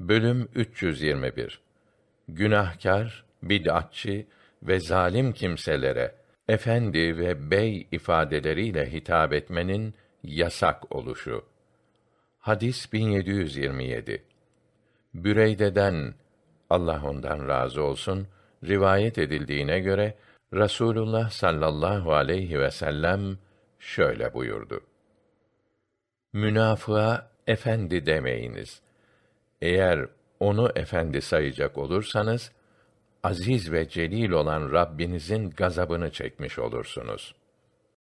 Bölüm 321 Günahkar, bid'atçı ve zalim kimselere efendi ve bey ifadeleriyle hitap etmenin yasak oluşu. Hadis 1727. Büreyde'den Allah ondan razı olsun rivayet edildiğine göre Rasulullah sallallahu aleyhi ve sellem şöyle buyurdu. Münafığa efendi demeyiniz. Eğer onu efendi sayacak olursanız aziz ve celil olan Rabbinizin gazabını çekmiş olursunuz.